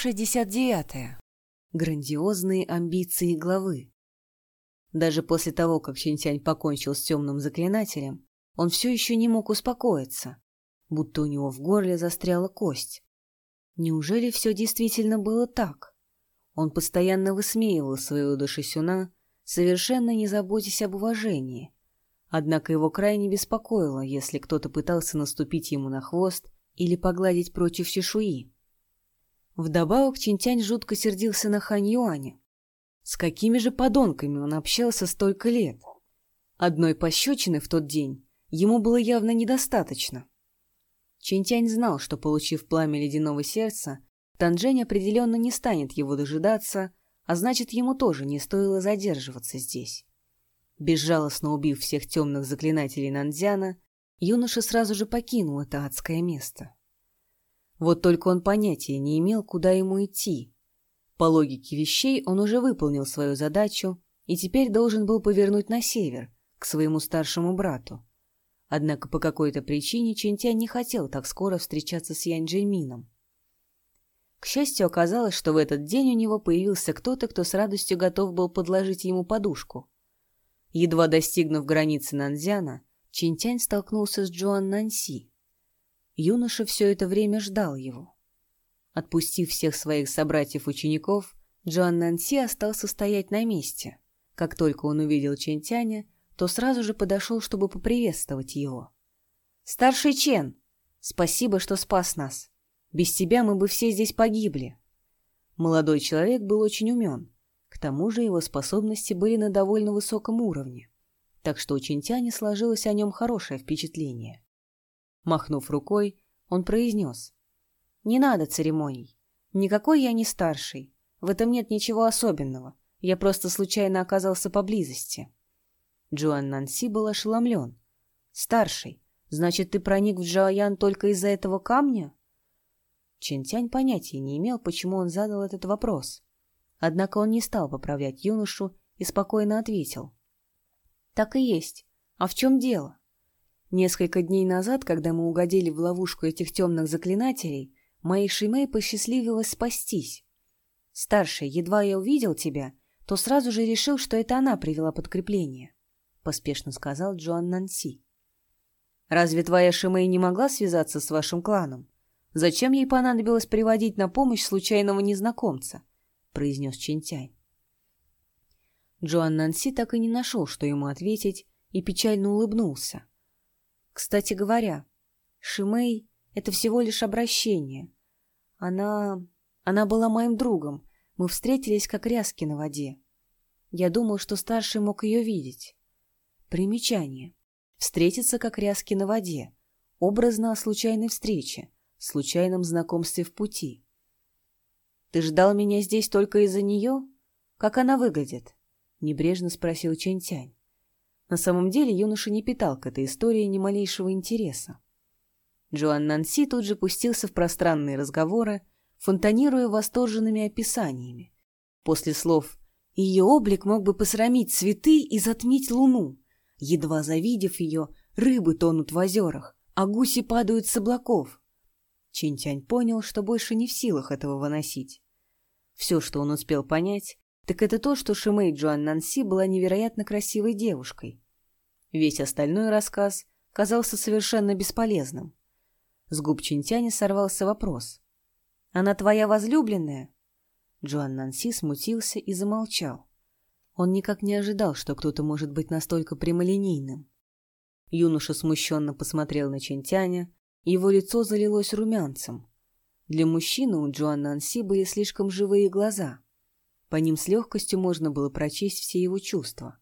Глава 69. Грандиозные амбиции главы. Даже после того, как Чинтянь покончил с темным заклинателем, он все еще не мог успокоиться, будто у него в горле застряла кость. Неужели все действительно было так? Он постоянно высмеивал своего Дашисюна, совершенно не заботясь об уважении. Однако его крайне беспокоило, если кто-то пытался наступить ему на хвост или погладить против чешуи. Вдобавок Чинтянь жутко сердился на Хань Юаня. С какими же подонками он общался столько лет? Одной пощечины в тот день ему было явно недостаточно. Чинтянь знал, что, получив пламя ледяного сердца, Танжень определенно не станет его дожидаться, а значит, ему тоже не стоило задерживаться здесь. Безжалостно убив всех темных заклинателей Нандзяна, юноша сразу же покинул это адское место. Вот только он понятия не имел, куда ему идти. По логике вещей он уже выполнил свою задачу и теперь должен был повернуть на север, к своему старшему брату. Однако по какой-то причине Чинтянь не хотел так скоро встречаться с Янь Джеймином. К счастью, оказалось, что в этот день у него появился кто-то, кто с радостью готов был подложить ему подушку. Едва достигнув границы Нанзяна, Чинтянь столкнулся с Джоан Нанси. Юноша все это время ждал его. Отпустив всех своих собратьев-учеников, Джоан Нанси остался стоять на месте. Как только он увидел Чентяня, то сразу же подошел, чтобы поприветствовать его. «Старший Чен, спасибо, что спас нас. Без тебя мы бы все здесь погибли». Молодой человек был очень умен. К тому же его способности были на довольно высоком уровне. Так что у Чентяня сложилось о нем хорошее впечатление. Махнув рукой, он произнес. «Не надо церемоний. Никакой я не старший. В этом нет ничего особенного. Я просто случайно оказался поблизости». Джоан Нанси был ошеломлен. «Старший, значит, ты проник в Джоаян только из-за этого камня?» Чинтянь понятия не имел, почему он задал этот вопрос. Однако он не стал поправлять юношу и спокойно ответил. «Так и есть. А в чем дело?» Несколько дней назад, когда мы угодили в ловушку этих темных заклинателей, моей Шимей посчастливилось спастись. Старший, едва я увидел тебя, то сразу же решил, что это она привела подкрепление, — поспешно сказал Джоан Нанси. «Разве твоя Шимей не могла связаться с вашим кланом? Зачем ей понадобилось приводить на помощь случайного незнакомца?» — произнес Чинтянь. Джоан Нанси так и не нашел, что ему ответить, и печально улыбнулся. Кстати говоря, Шимей — это всего лишь обращение. Она... она была моим другом. Мы встретились как ряски на воде. Я думал, что старший мог ее видеть. Примечание. Встретиться как ряски на воде. Образно о случайной встрече, случайном знакомстве в пути. «Ты ждал меня здесь только из-за нее? Как она выглядит?» — небрежно спросил Чэнь-Тянь. На самом деле юноша не питал к этой истории ни малейшего интереса. Джоан Нанси тут же пустился в пространные разговоры, фонтанируя восторженными описаниями. После слов «Ее облик мог бы посрамить цветы и затмить луну. Едва завидев ее, рыбы тонут в озерах, а гуси падают с облаков». Чинтянь понял, что больше не в силах этого выносить. Все, что он успел понять, так это то, что Шимей Джоан Нанси была невероятно красивой девушкой. Весь остальной рассказ казался совершенно бесполезным. С губ Чинтяни сорвался вопрос. «Она твоя возлюбленная?» Джоан Нанси смутился и замолчал. Он никак не ожидал, что кто-то может быть настолько прямолинейным. Юноша смущенно посмотрел на Чинтяня, его лицо залилось румянцем. Для мужчины у Джоан Нанси были слишком живые глаза — по ним с легкостью можно было прочесть все его чувства.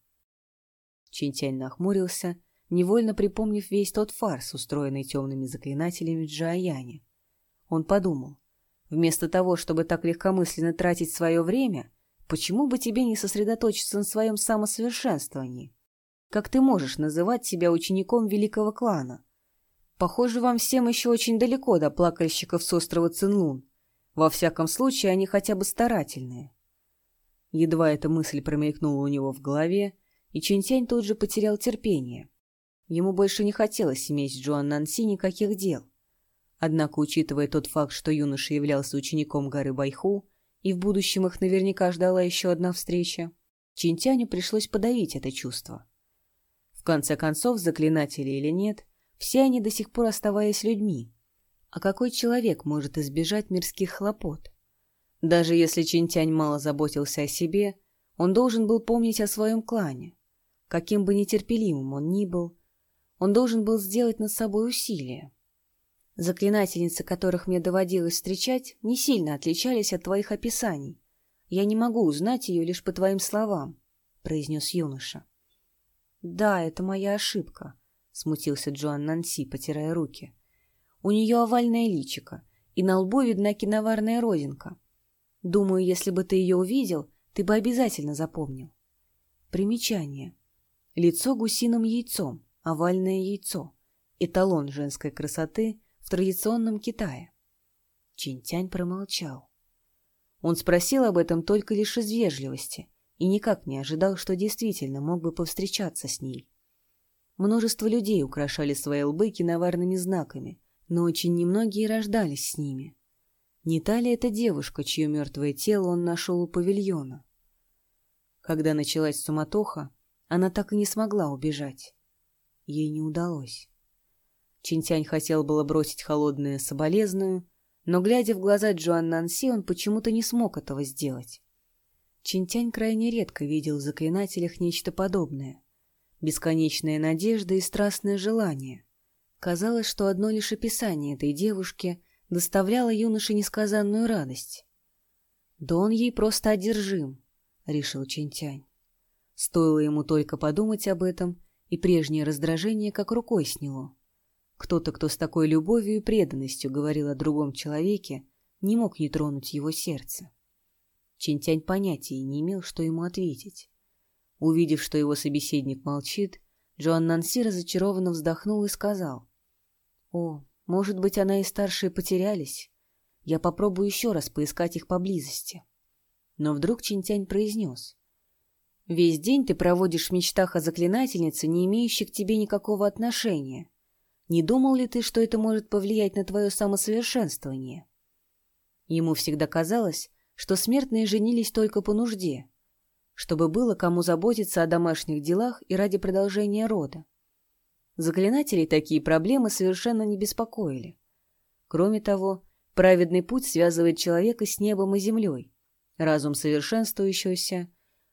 Чинтянь нахмурился, невольно припомнив весь тот фарс, устроенный темными заклинателями в Джаяне. Он подумал, вместо того, чтобы так легкомысленно тратить свое время, почему бы тебе не сосредоточиться на своем самосовершенствовании? Как ты можешь называть себя учеником великого клана? Похоже, вам всем еще очень далеко до плакальщиков с острова Цинлун. Во всяком случае, они хотя бы старательные. Едва эта мысль промелькнула у него в голове, и Чинтянь тут же потерял терпение. Ему больше не хотелось иметь с Джоан Нанси никаких дел. Однако, учитывая тот факт, что юноша являлся учеником горы Байху, и в будущем их наверняка ждала еще одна встреча, Чинтяню пришлось подавить это чувство. В конце концов, заклинатели или нет, все они до сих пор оставались людьми. А какой человек может избежать мирских хлопот? Даже если Чинтянь мало заботился о себе, он должен был помнить о своем клане. Каким бы нетерпеливым он ни был, он должен был сделать над собой усилие. Заклинательницы, которых мне доводилось встречать, не сильно отличались от твоих описаний. Я не могу узнать ее лишь по твоим словам, — произнес юноша. — Да, это моя ошибка, — смутился Джоан Нанси, потирая руки. У нее овальное личико, и на лбу видна киноварная родинка. Думаю, если бы ты ее увидел, ты бы обязательно запомнил. Примечание. Лицо гусиным яйцом, овальное яйцо. Эталон женской красоты в традиционном Китае. Чинтянь промолчал. Он спросил об этом только лишь из вежливости и никак не ожидал, что действительно мог бы повстречаться с ней. Множество людей украшали свои лбы киноварными знаками, но очень немногие рождались с ними. Не та ли эта девушка, чье мертвое тело он нашел у павильона? Когда началась суматоха, она так и не смогла убежать. Ей не удалось. Чинтянь хотел было бросить холодное соболезную, но, глядя в глаза Джоан Нанси, он почему-то не смог этого сделать. Чинтянь крайне редко видел в заклинателях нечто подобное. Бесконечная надежда и страстное желание. Казалось, что одно лишь описание этой девушки доставляло юноше несказанную радость. «Да он ей просто одержим», — решил Чинтянь. Стоило ему только подумать об этом, и прежнее раздражение как рукой сняло. Кто-то, кто с такой любовью и преданностью говорил о другом человеке, не мог не тронуть его сердце. Чинтянь понятия не имел, что ему ответить. Увидев, что его собеседник молчит, Джоан Нанси разочарованно вздохнул и сказал. «О, может быть, она и старшие потерялись. Я попробую еще раз поискать их поблизости». Но вдруг Чинтянь произнес. Весь день ты проводишь в мечтах о заклинательнице, не имеющей к тебе никакого отношения. Не думал ли ты, что это может повлиять на твое самосовершенствование? Ему всегда казалось, что смертные женились только по нужде, чтобы было кому заботиться о домашних делах и ради продолжения рода. Заклинателей такие проблемы совершенно не беспокоили. Кроме того, праведный путь связывает человека с небом и землей. Разум совершенствующегося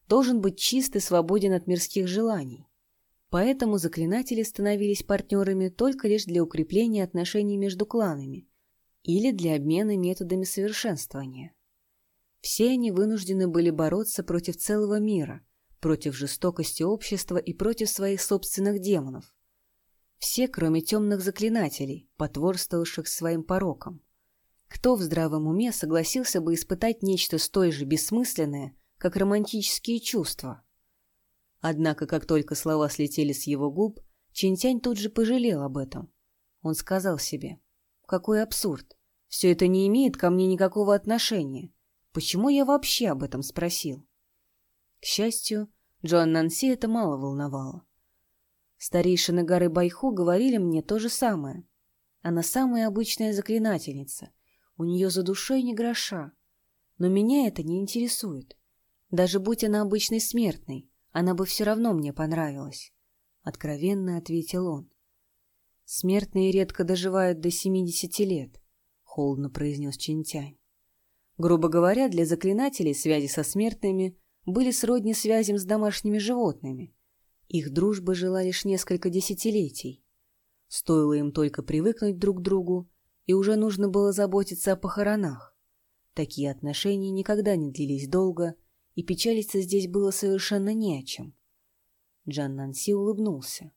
должен быть чист и свободен от мирских желаний. Поэтому заклинатели становились партнерами только лишь для укрепления отношений между кланами или для обмена методами совершенствования. Все они вынуждены были бороться против целого мира, против жестокости общества и против своих собственных демонов. Все, кроме темных заклинателей, потворствовавших своим порокам. Кто в здравом уме согласился бы испытать нечто столь же бессмысленное, как романтические чувства. Однако, как только слова слетели с его губ, Чинтянь тут же пожалел об этом. Он сказал себе, «Какой абсурд! Все это не имеет ко мне никакого отношения. Почему я вообще об этом спросил?» К счастью, Джоан Нанси это мало волновало. Старейшины горы Байху говорили мне то же самое. Она самая обычная заклинательница. У нее за душой не гроша. Но меня это не интересует. Даже будь она обычной смертной, она бы все равно мне понравилась. Откровенно ответил он. Смертные редко доживают до семидесяти лет, холодно произнес Чинтянь. Грубо говоря, для заклинателей связи со смертными были сродни связям с домашними животными. Их дружба жила лишь несколько десятилетий. Стоило им только привыкнуть друг к другу, и уже нужно было заботиться о похоронах. Такие отношения никогда не длились долго и печалиться здесь было совершенно не о чем. Джан Нанси улыбнулся.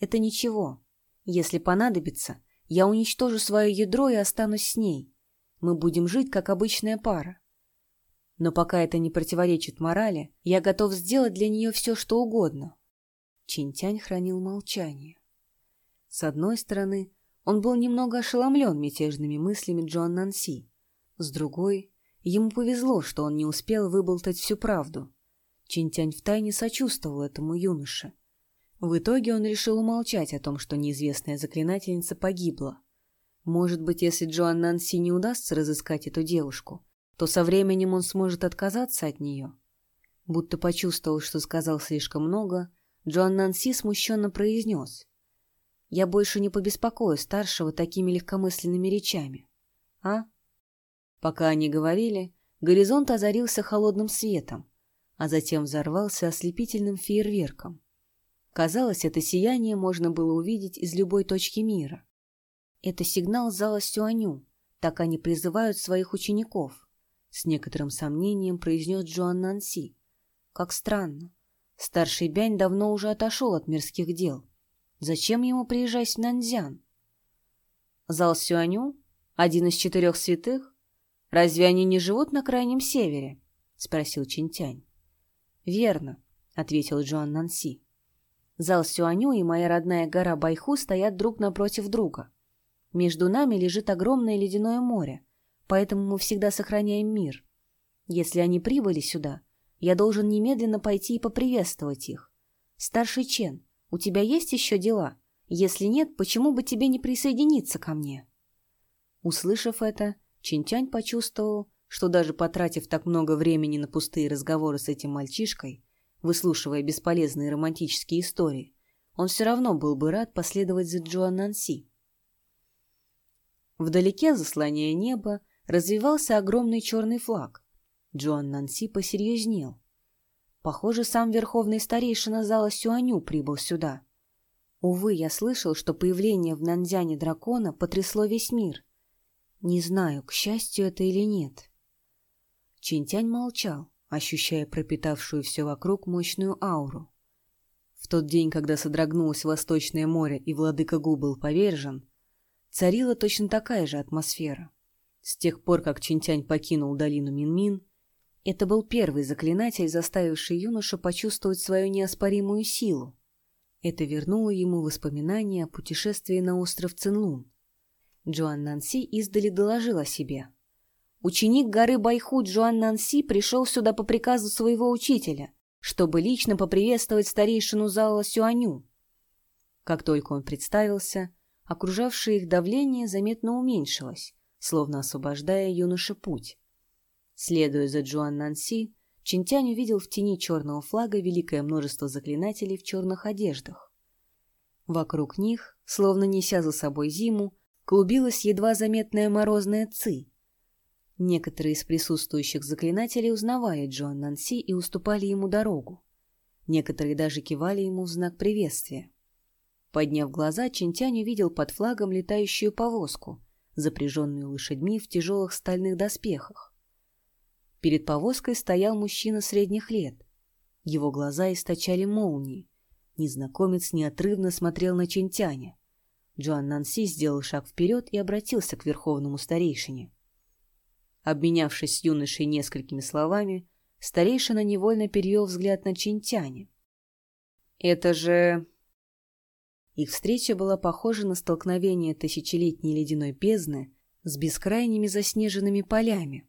«Это ничего. Если понадобится, я уничтожу свое ядро и останусь с ней. Мы будем жить, как обычная пара. Но пока это не противоречит морали, я готов сделать для нее все, что угодно». Чинтянь хранил молчание. С одной стороны, он был немного ошеломлен мятежными мыслями Джоан Нанси. С другой, Ему повезло, что он не успел выболтать всю правду. Чинтянь втайне сочувствовал этому юноше. В итоге он решил умолчать о том, что неизвестная заклинательница погибла. Может быть, если Джоан Нанси не удастся разыскать эту девушку, то со временем он сможет отказаться от нее. Будто почувствовал, что сказал слишком много, Джоан Нанси смущенно произнес. «Я больше не побеспокою старшего такими легкомысленными речами. А?» Пока они говорили, горизонт озарился холодным светом, а затем взорвался ослепительным фейерверком. Казалось, это сияние можно было увидеть из любой точки мира. Это сигнал зала Сюаню, так они призывают своих учеников, с некоторым сомнением произнес Джоан Нанси. Как странно. Старший Бянь давно уже отошел от мирских дел. Зачем ему приезжать в Нанзян? Зал Сюаню? Один из четырех святых? Разве они не живут на крайнем севере? Спросил Чинтянь. Верно, ответил Джоан Нанси. Зал Сюаню и моя родная гора Байху стоят друг напротив друга. Между нами лежит огромное ледяное море, поэтому мы всегда сохраняем мир. Если они прибыли сюда, я должен немедленно пойти и поприветствовать их. Старший Чен, у тебя есть еще дела? Если нет, почему бы тебе не присоединиться ко мне?» Услышав это, Чинтянь почувствовал, что даже потратив так много времени на пустые разговоры с этим мальчишкой, выслушивая бесполезные романтические истории, он все равно был бы рад последовать за Джоан Нанси. Вдалеке, заслоняя небо, развивался огромный черный флаг, Джоан Нанси посерьезнел. Похоже, сам верховный старейшина зала Сюаню прибыл сюда. Увы, я слышал, что появление в Нанзяне дракона потрясло весь мир. Не знаю, к счастью это или нет. Чинтянь молчал, ощущая пропитавшую все вокруг мощную ауру. В тот день, когда содрогнулось Восточное море и владыка Гу был повержен, царила точно такая же атмосфера. С тех пор, как Чинтянь покинул долину Минмин, это был первый заклинатель, заставивший юношу почувствовать свою неоспоримую силу. Это вернуло ему воспоминания о путешествии на остров Цинлун. Джоан Нанси издали доложил о себе. Ученик горы Байху Джоан Нанси пришел сюда по приказу своего учителя, чтобы лично поприветствовать старейшину зала Сюаню. Как только он представился, окружавшее их давление заметно уменьшилось, словно освобождая юноше путь. Следуя за Джоан Нанси, Чинтянь увидел в тени черного флага великое множество заклинателей в черных одеждах. Вокруг них, словно неся за собой зиму, клубилась едва заметная морозная ци. Некоторые из присутствующих заклинателей узнавали Джоан Нанси и уступали ему дорогу. Некоторые даже кивали ему в знак приветствия. Подняв глаза, Чинтянь увидел под флагом летающую повозку, запряженную лошадьми в тяжелых стальных доспехах. Перед повозкой стоял мужчина средних лет. Его глаза источали молнии. Незнакомец неотрывно смотрел на Чинтяня. Джоан Нанси сделал шаг вперед и обратился к верховному старейшине. Обменявшись с юношей несколькими словами, старейшина невольно перевел взгляд на Чинтяня. «Это же...» Их встреча была похожа на столкновение тысячелетней ледяной бездны с бескрайними заснеженными полями.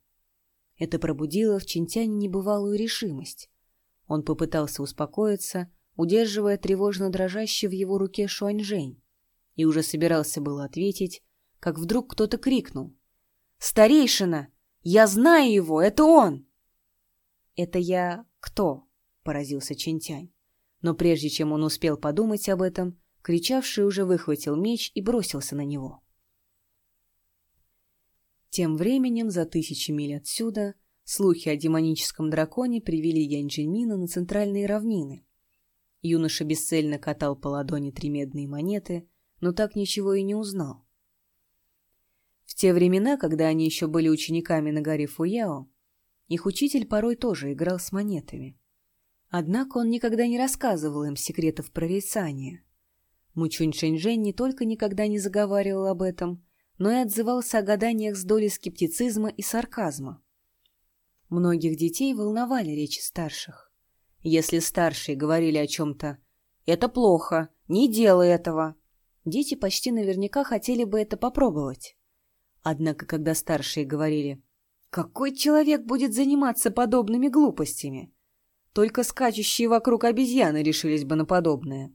Это пробудило в Чинтяне небывалую решимость. Он попытался успокоиться, удерживая тревожно дрожащий в его руке Шуаньжэнь, и уже собирался было ответить, как вдруг кто-то крикнул. «Старейшина! Я знаю его! Это он!» «Это я кто?» — поразился Чинтянь. Но прежде чем он успел подумать об этом, кричавший уже выхватил меч и бросился на него. Тем временем, за тысячи миль отсюда, слухи о демоническом драконе привели Янь-Джиньмина на центральные равнины. Юноша бесцельно катал по ладони три медные монеты, но так ничего и не узнал. В те времена, когда они еще были учениками на горе Фуяо, их учитель порой тоже играл с монетами. Однако он никогда не рассказывал им секретов прорицания. Мучунь Шэньжэнь не только никогда не заговаривал об этом, но и отзывался о гаданиях с долей скептицизма и сарказма. Многих детей волновали речи старших. Если старшие говорили о чем-то «это плохо, не делай этого», дети почти наверняка хотели бы это попробовать. Однако, когда старшие говорили «какой человек будет заниматься подобными глупостями?» Только скачущие вокруг обезьяны решились бы на подобное.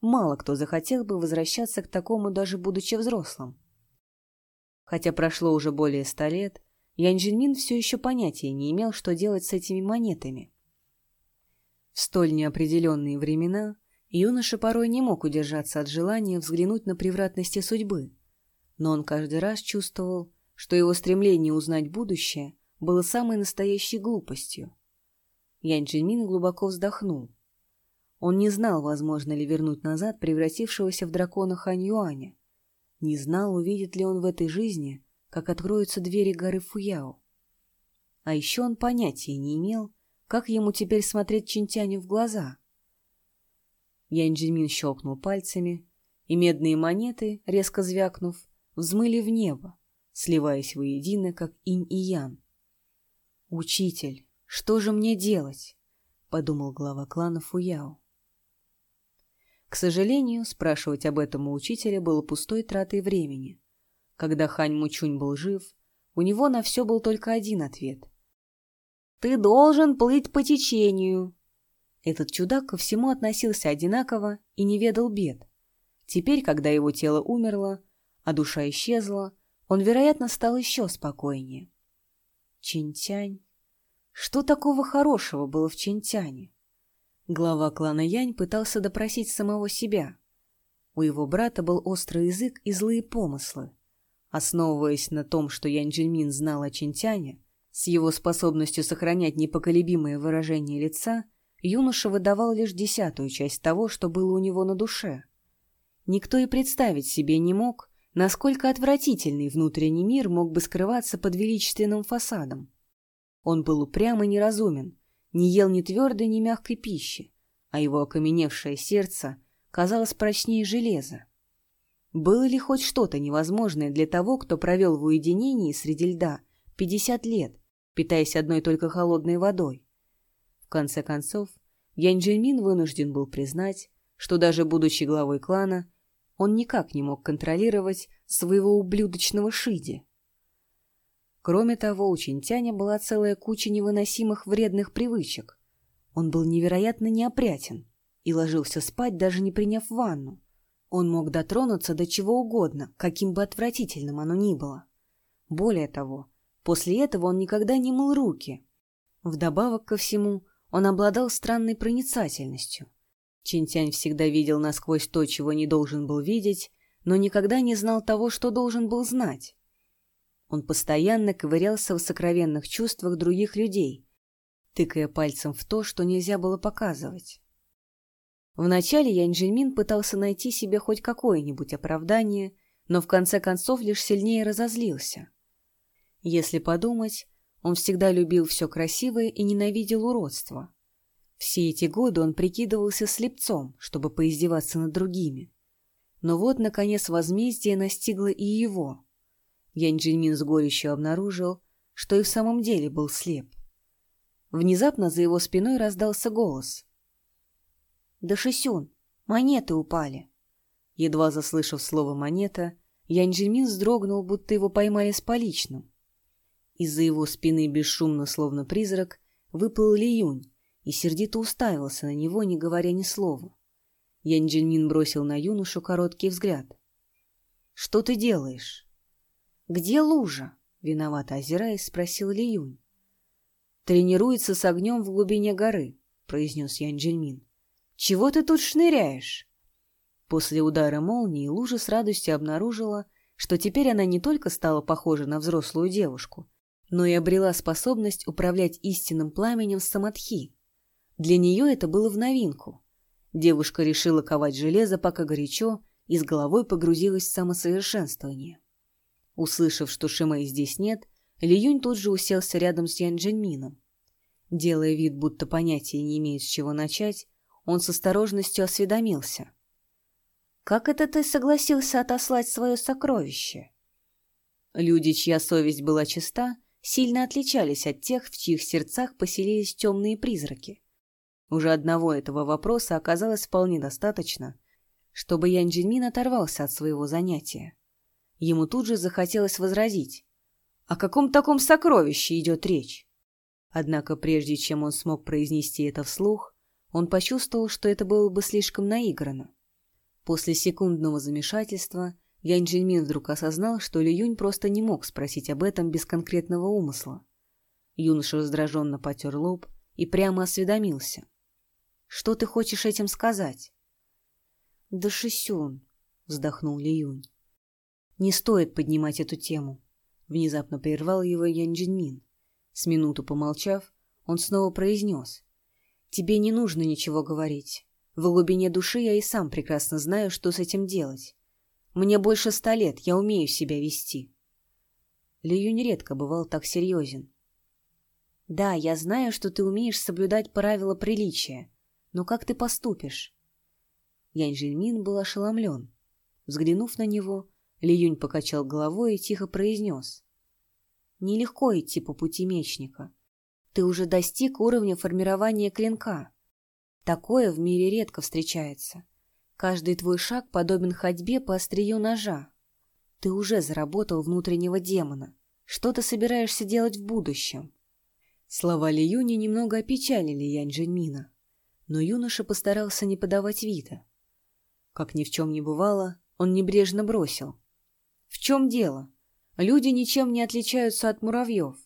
Мало кто захотел бы возвращаться к такому, даже будучи взрослым. Хотя прошло уже более ста лет, Ян Джинмин все еще понятия не имел, что делать с этими монетами. В столь неопределенные времена юноша порой не мог удержаться от желания взглянуть на превратности судьбы, но он каждый раз чувствовал, что его стремление узнать будущее было самой настоящей глупостью. Ян Джинмин глубоко вздохнул. Он не знал, возможно ли вернуть назад превратившегося в дракона Хань Юаня. Не знал, увидит ли он в этой жизни, как откроются двери горы Фуяо. А еще он понятия не имел, как ему теперь смотреть Чинтяню в глаза. Ян Джимин щелкнул пальцами, и медные монеты, резко звякнув, взмыли в небо, сливаясь воедино, как инь и ян. «Учитель, что же мне делать?» — подумал глава клана Фуяо. К сожалению, спрашивать об этом у учителя было пустой тратой времени. Когда Хань Мучунь был жив, у него на все был только один ответ. «Ты должен плыть по течению!» Этот чудак ко всему относился одинаково и не ведал бед. Теперь, когда его тело умерло, а душа исчезла, он, вероятно, стал еще спокойнее. Чинтянь. Что такого хорошего было в Чинтяне? Глава клана Янь пытался допросить самого себя. У его брата был острый язык и злые помыслы. Основываясь на том, что Янь Джинмин знал о Чинтяне, с его способностью сохранять непоколебимое выражение лица, юноша выдавал лишь десятую часть того, что было у него на душе. Никто и представить себе не мог, насколько отвратительный внутренний мир мог бы скрываться под величественным фасадом. Он был упрям и неразумен, не ел ни твердой, ни мягкой пищи, а его окаменевшее сердце казалось прочнее железа. Было ли хоть что-то невозможное для того, кто провел в уединении среди льда 50 лет, питаясь одной только холодной водой? В конце концов, Янь Джельмин вынужден был признать, что даже будучи главой клана, он никак не мог контролировать своего ублюдочного Шиди. Кроме того, у Чинтяня была целая куча невыносимых вредных привычек. Он был невероятно неопрятен и ложился спать, даже не приняв ванну. Он мог дотронуться до чего угодно, каким бы отвратительным оно ни было. Более того, после этого он никогда не мыл руки. Вдобавок ко всему, он обладал странной проницательностью. Чинтянь всегда видел насквозь то, чего не должен был видеть, но никогда не знал того, что должен был знать. Он постоянно ковырялся в сокровенных чувствах других людей, тыкая пальцем в то, что нельзя было показывать. Вначале Янь Джиньмин пытался найти себе хоть какое-нибудь оправдание, но в конце концов лишь сильнее разозлился. Если подумать, он всегда любил все красивое и ненавидел уродство. Все эти годы он прикидывался слепцом, чтобы поиздеваться над другими. Но вот, наконец, возмездие настигло и его. Янь Джинмин с горечью обнаружил, что и в самом деле был слеп. Внезапно за его спиной раздался голос. «Да Шисюн, монеты упали!» Едва заслышав слово «монета», Янь Джинмин вздрогнул, будто его поймали с поличным. Из-за его спины бесшумно, словно призрак, выплыл Ли Юнь, и сердито уставился на него, не говоря ни слова. Ян Джинмин бросил на юношу короткий взгляд. «Что ты делаешь?» «Где лужа?» — виновато озираясь, спросил Ли Юнь. «Тренируется с огнем в глубине горы», — произнес Ян Джинмин. «Чего ты тут шныряешь?» После удара молнии лужа с радостью обнаружила, что теперь она не только стала похожа на взрослую девушку, но и обрела способность управлять истинным пламенем самадхи. Для нее это было в новинку. Девушка решила ковать железо, пока горячо, и с головой погрузилась в самосовершенствование. Услышав, что Шимэй здесь нет, Ли Юнь тут же уселся рядом с Ян Джинмином. Делая вид, будто понятия не имеет с чего начать, он с осторожностью осведомился. «Как это ты согласился отослать свое сокровище?» Люди, чья совесть была чиста, сильно отличались от тех, в чьих сердцах поселились темные призраки. Уже одного этого вопроса оказалось вполне достаточно, чтобы Ян Джинмин оторвался от своего занятия. Ему тут же захотелось возразить. О каком таком сокровище идет речь? Однако прежде чем он смог произнести это вслух, он почувствовал, что это было бы слишком наиграно. После секундного замешательства Янь Джиньмин вдруг осознал, что Ли Юнь просто не мог спросить об этом без конкретного умысла. Юноша раздраженно потер лоб и прямо осведомился. «Что ты хочешь этим сказать?» «Да Шисюн», — вздохнул Ли Юнь. «Не стоит поднимать эту тему», — внезапно прервал его Ян Джинмин. С минуту помолчав, он снова произнес. «Тебе не нужно ничего говорить. В глубине души я и сам прекрасно знаю, что с этим делать. Мне больше ста лет, я умею себя вести». Ли Юнь редко бывал так серьезен. «Да, я знаю, что ты умеешь соблюдать правила приличия, но как ты поступишь?» Янь Жильмин был ошеломлен. Взглянув на него, ли Юнь покачал головой и тихо произнес. «Нелегко идти по пути мечника. Ты уже достиг уровня формирования клинка. Такое в мире редко встречается. Каждый твой шаг подобен ходьбе по острию ножа. Ты уже заработал внутреннего демона. Что ты собираешься делать в будущем?» Слова Ли Юни немного опечалили Янь Джиньмина, но юноша постарался не подавать вида. Как ни в чем не бывало, он небрежно бросил. В чем дело? Люди ничем не отличаются от муравьев.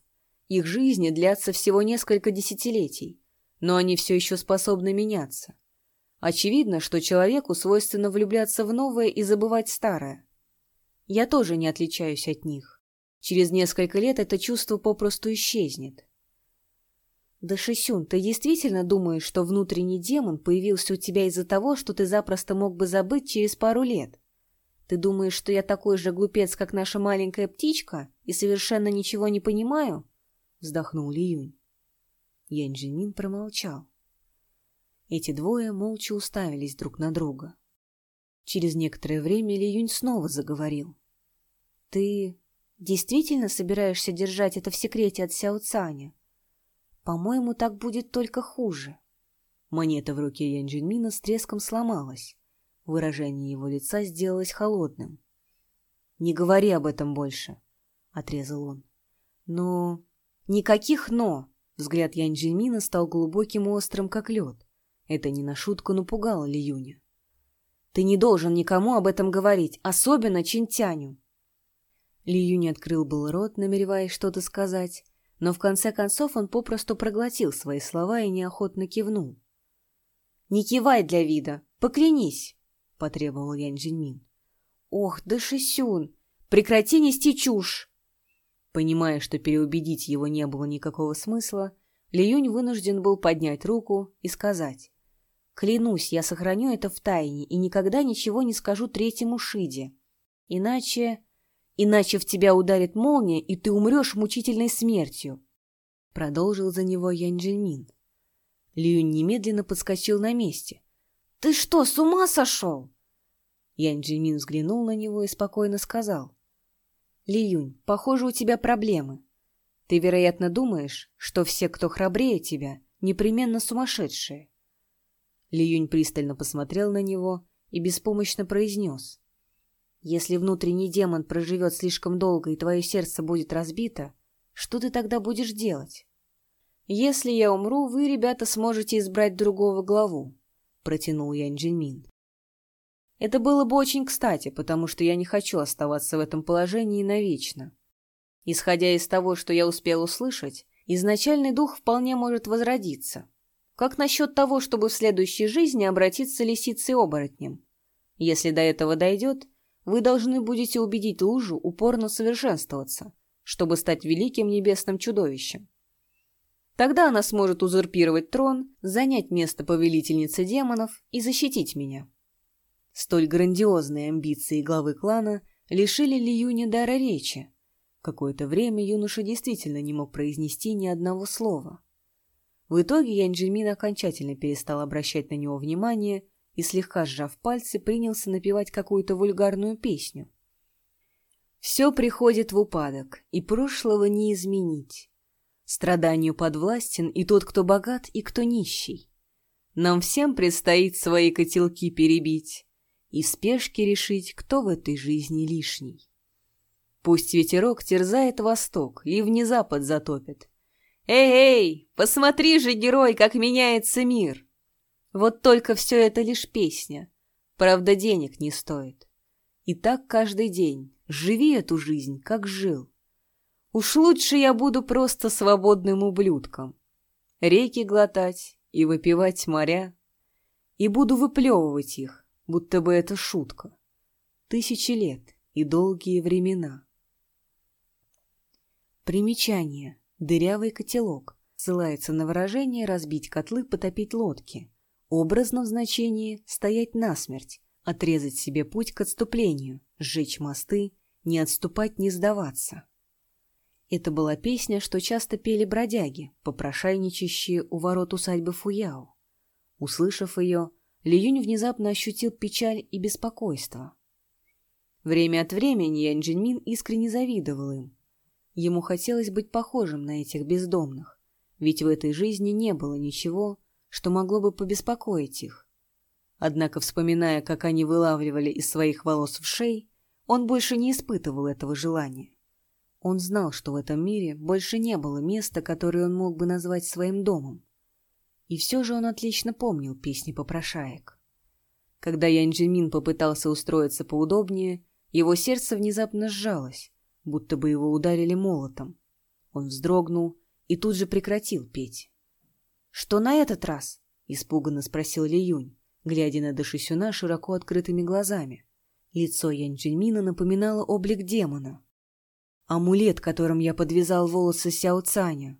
Их жизни длятся всего несколько десятилетий, но они все еще способны меняться. Очевидно, что человеку свойственно влюбляться в новое и забывать старое. Я тоже не отличаюсь от них. Через несколько лет это чувство попросту исчезнет. Да, Шисюн, ты действительно думаешь, что внутренний демон появился у тебя из-за того, что ты запросто мог бы забыть через пару лет? Ты думаешь, что я такой же глупец, как наша маленькая птичка, и совершенно ничего не понимаю? Вздохнул Ли Юнь. Янь Джимин промолчал. Эти двое молча уставились друг на друга. Через некоторое время Ли Юнь снова заговорил. «Ты действительно собираешься держать это в секрете от Сяо Цаня? По-моему, так будет только хуже». Монета в руке Янь Джинмина с треском сломалась. Выражение его лица сделалось холодным. «Не говори об этом больше», — отрезал он. «Но...» «Никаких «но!» Взгляд Янь Джимина стал глубоким и острым, как лед. Это не на шутку напугало Ли Юня. «Ты не должен никому об этом говорить, особенно Чинтяню!» Ли Юнь открыл был рот, намереваясь что-то сказать, но в конце концов он попросту проглотил свои слова и неохотно кивнул. «Не кивай для вида, поклянись!» Потребовал Янь Джинмин. «Ох, да Шисюн! Прекрати нести чушь!» Понимая, что переубедить его не было никакого смысла, Ли Юнь вынужден был поднять руку и сказать. «Клянусь, я сохраню это в тайне и никогда ничего не скажу третьему Шиде. Иначе... Иначе в тебя ударит молния, и ты умрешь мучительной смертью!» Продолжил за него Янь Джинмин. Ли Юнь немедленно подскочил на месте. «Ты что, с ума сошел?» Янь Джимин взглянул на него и спокойно сказал. «Ли Юнь, похоже, у тебя проблемы. Ты, вероятно, думаешь, что все, кто храбрее тебя, непременно сумасшедшие». Ли Юнь пристально посмотрел на него и беспомощно произнес. «Если внутренний демон проживет слишком долго и твое сердце будет разбито, что ты тогда будешь делать?» «Если я умру, вы, ребята, сможете избрать другого главу», — протянул Янь Джинмин. Это было бы очень кстати, потому что я не хочу оставаться в этом положении навечно. Исходя из того, что я успел услышать, изначальный дух вполне может возродиться. Как насчет того, чтобы в следующей жизни обратиться лисицей-оборотнем? Если до этого дойдет, вы должны будете убедить лужу упорно совершенствоваться, чтобы стать великим небесным чудовищем. Тогда она сможет узурпировать трон, занять место повелительницы демонов и защитить меня. Столь грандиозные амбиции главы клана лишили Ли Юни дара речи. Какое-то время юноша действительно не мог произнести ни одного слова. В итоге Янь Джимин окончательно перестал обращать на него внимание и, слегка сжав пальцы, принялся напевать какую-то вульгарную песню. «Все приходит в упадок, и прошлого не изменить. Страданию подвластен и тот, кто богат, и кто нищий. Нам всем предстоит свои котелки перебить и спешки решить, кто в этой жизни лишний. Пусть ветерок терзает восток, и в запад затопит. Эй-эй, посмотри же, герой, как меняется мир! Вот только все это лишь песня, правда денег не стоит. И так каждый день. Живи эту жизнь, как жил. Уж лучше я буду просто свободным ублюдком. Реки глотать и выпивать моря. И буду выплевывать их, будто бы это шутка. Тысячи лет и долгие времена. Примечание. Дырявый котелок. Ссылается на выражение «разбить котлы, потопить лодки». Образно в значении «стоять насмерть», отрезать себе путь к отступлению, сжечь мосты, не отступать, не сдаваться. Это была песня, что часто пели бродяги, попрошайничащие у ворот усадьбы Фуяо. Услышав ее, Лиюнь внезапно ощутил печаль и беспокойство. Время от времени Янь Джиньмин искренне завидовал им. Ему хотелось быть похожим на этих бездомных, ведь в этой жизни не было ничего, что могло бы побеспокоить их. Однако, вспоминая, как они вылавливали из своих волос в шей, он больше не испытывал этого желания. Он знал, что в этом мире больше не было места, которое он мог бы назвать своим домом. И все же он отлично помнил песни попрошаек. Когда Джимин попытался устроиться поудобнее, его сердце внезапно сжалось, будто бы его ударили молотом. Он вздрогнул и тут же прекратил петь. — Что на этот раз? — испуганно спросил Ли Юнь, глядя на Дашисюна широко открытыми глазами. Лицо Джиньмина напоминало облик демона. — Амулет, которым я подвязал волосы Сяо Цаня.